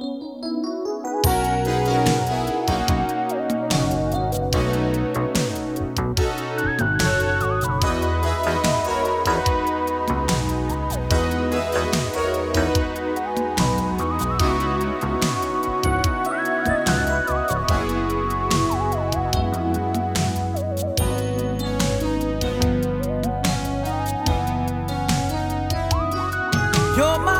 You're my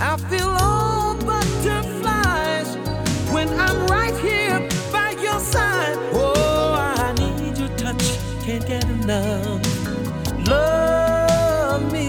I feel all butterflies when I'm right here by your side. Oh, I need your touch, can't get enough. Love me.